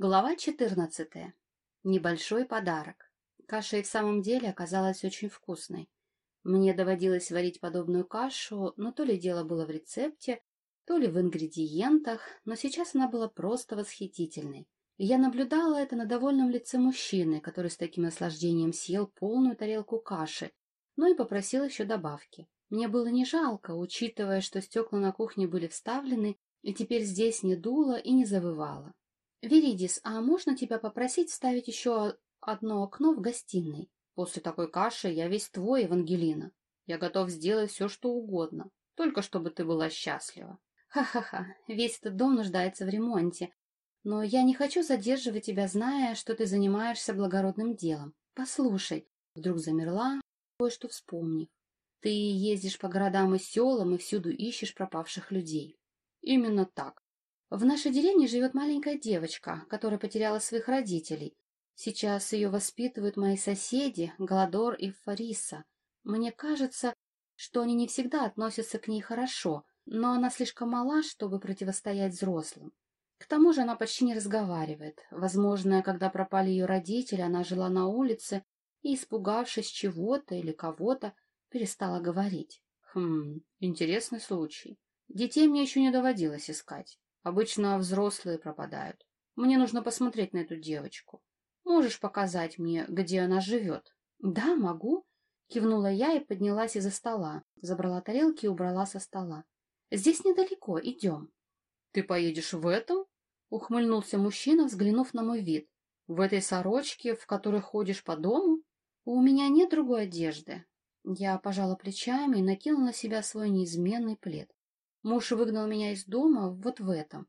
Глава 14. Небольшой подарок. Каша и в самом деле оказалась очень вкусной. Мне доводилось варить подобную кашу, но то ли дело было в рецепте, то ли в ингредиентах, но сейчас она была просто восхитительной. И я наблюдала это на довольном лице мужчины, который с таким наслаждением съел полную тарелку каши, но и попросил еще добавки. Мне было не жалко, учитывая, что стекла на кухне были вставлены, и теперь здесь не дуло и не завывало. «Веридис, а можно тебя попросить вставить еще одно окно в гостиной? После такой каши я весь твой, Евангелина. Я готов сделать все, что угодно, только чтобы ты была счастлива». «Ха-ха-ха, весь этот дом нуждается в ремонте, но я не хочу задерживать тебя, зная, что ты занимаешься благородным делом. Послушай». Вдруг замерла, кое-что вспомнив. «Ты ездишь по городам и селам и всюду ищешь пропавших людей». «Именно так. В нашей деревне живет маленькая девочка, которая потеряла своих родителей. Сейчас ее воспитывают мои соседи, Голодор и Фариса. Мне кажется, что они не всегда относятся к ней хорошо, но она слишком мала, чтобы противостоять взрослым. К тому же она почти не разговаривает. Возможно, когда пропали ее родители, она жила на улице и, испугавшись чего-то или кого-то, перестала говорить. Хм, интересный случай. Детей мне еще не доводилось искать. Обычно взрослые пропадают. Мне нужно посмотреть на эту девочку. Можешь показать мне, где она живет? Да, могу. Кивнула я и поднялась из-за стола, забрала тарелки и убрала со стола. Здесь недалеко, идем. Ты поедешь в этом? Ухмыльнулся мужчина, взглянув на мой вид. В этой сорочке, в которой ходишь по дому? У меня нет другой одежды. Я пожала плечами и накинула на себя свой неизменный плед. Муж выгнал меня из дома вот в этом.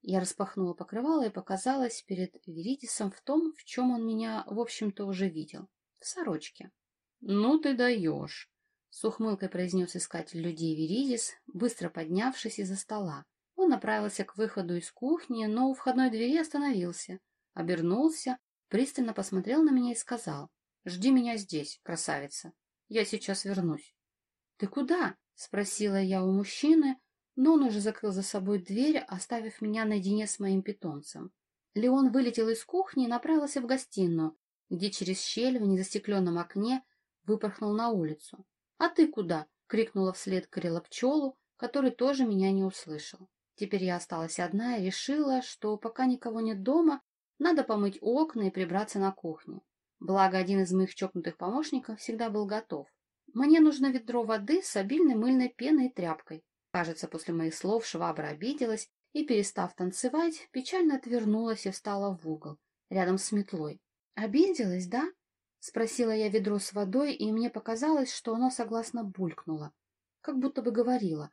Я распахнула покрывало и показалась перед Веридисом в том, в чем он меня, в общем-то, уже видел. В сорочке. — Ну ты даешь! — с ухмылкой произнес искатель людей Веридис, быстро поднявшись из-за стола. Он направился к выходу из кухни, но у входной двери остановился, обернулся, пристально посмотрел на меня и сказал. — Жди меня здесь, красавица. Я сейчас вернусь. — Ты куда? — спросила я у мужчины, но он уже закрыл за собой дверь, оставив меня наедине с моим питомцем. Леон вылетел из кухни и направился в гостиную, где через щель в незастекленном окне выпорхнул на улицу. — А ты куда? — крикнула вслед Карела пчелу, который тоже меня не услышал. Теперь я осталась одна и решила, что пока никого нет дома, надо помыть окна и прибраться на кухне. Благо, один из моих чокнутых помощников всегда был готов. Мне нужно ведро воды с обильной мыльной пеной и тряпкой. Кажется, после моих слов швабра обиделась и, перестав танцевать, печально отвернулась и встала в угол, рядом с метлой. «Обиделась, да?» — спросила я ведро с водой, и мне показалось, что оно согласно булькнуло, как будто бы говорила.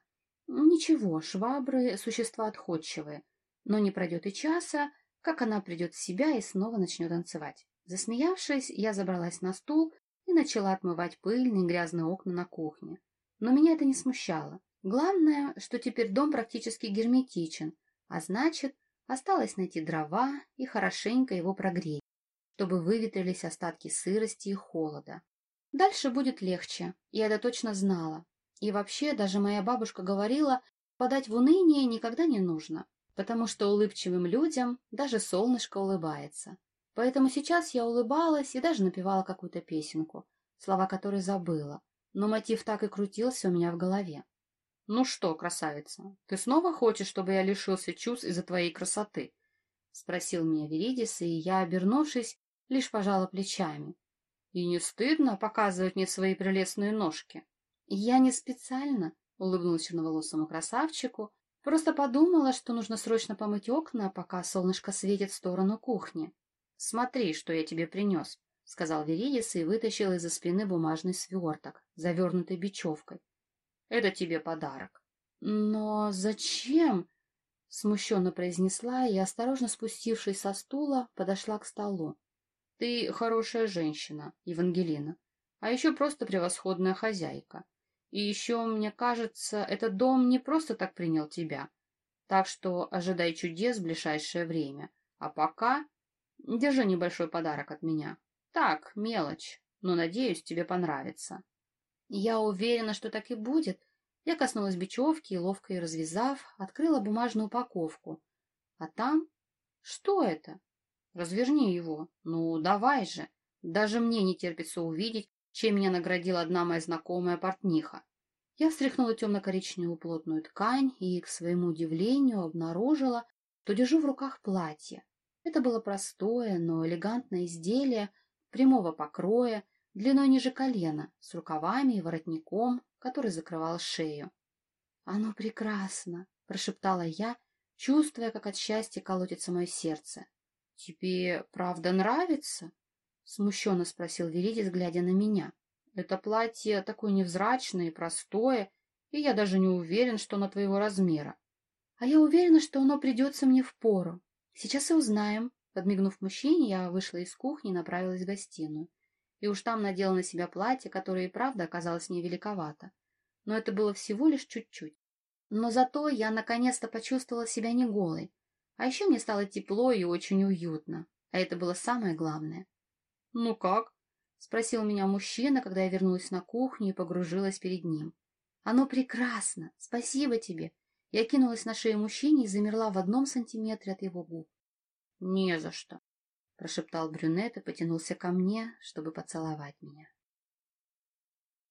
«Ничего, швабры — существа отходчивые, но не пройдет и часа, как она придет в себя и снова начнет танцевать». Засмеявшись, я забралась на стул и начала отмывать пыльные грязные окна на кухне. Но меня это не смущало. Главное, что теперь дом практически герметичен, а значит, осталось найти дрова и хорошенько его прогреть, чтобы выветрились остатки сырости и холода. Дальше будет легче, я это точно знала. И вообще, даже моя бабушка говорила, подать в уныние никогда не нужно, потому что улыбчивым людям даже солнышко улыбается. Поэтому сейчас я улыбалась и даже напевала какую-то песенку, слова которой забыла, но мотив так и крутился у меня в голове. — Ну что, красавица, ты снова хочешь, чтобы я лишился чувств из-за твоей красоты? — спросил меня Веридис, и я, обернувшись, лишь пожала плечами. — И не стыдно показывать мне свои прелестные ножки? — Я не специально, — улыбнулась черноволосому красавчику, просто подумала, что нужно срочно помыть окна, пока солнышко светит в сторону кухни. — Смотри, что я тебе принес, — сказал Веридис и вытащил из-за спины бумажный сверток, завернутый бечевкой. Это тебе подарок. Но зачем? Смущенно произнесла и, осторожно спустившись со стула, подошла к столу. Ты хорошая женщина, Евангелина, а еще просто превосходная хозяйка. И еще, мне кажется, этот дом не просто так принял тебя. Так что ожидай чудес в ближайшее время. А пока держи небольшой подарок от меня. Так, мелочь, но, надеюсь, тебе понравится. Я уверена, что так и будет. Я коснулась бечевки и, ловко ее развязав, открыла бумажную упаковку. А там... Что это? Разверни его. Ну, давай же. Даже мне не терпится увидеть, чем меня наградила одна моя знакомая портниха. Я встряхнула темно-коричневую плотную ткань и, к своему удивлению, обнаружила, что держу в руках платье. Это было простое, но элегантное изделие прямого покроя, длиной ниже колена, с рукавами и воротником, который закрывал шею. «Оно прекрасно!» — прошептала я, чувствуя, как от счастья колотится мое сердце. «Тебе правда нравится?» — смущенно спросил Веридис, глядя на меня. «Это платье такое невзрачное и простое, и я даже не уверен, что оно твоего размера. А я уверена, что оно придется мне в пору. Сейчас и узнаем». Подмигнув мужчине, я вышла из кухни и направилась в гостиную. И уж там надела на себя платье, которое и правда оказалось мне великовато. Но это было всего лишь чуть-чуть. Но зато я наконец-то почувствовала себя не голой. А еще мне стало тепло и очень уютно. А это было самое главное. «Ну как?» — спросил меня мужчина, когда я вернулась на кухню и погружилась перед ним. «Оно прекрасно! Спасибо тебе!» Я кинулась на шею мужчине и замерла в одном сантиметре от его губ. «Не за что!» — прошептал брюнет и потянулся ко мне, чтобы поцеловать меня.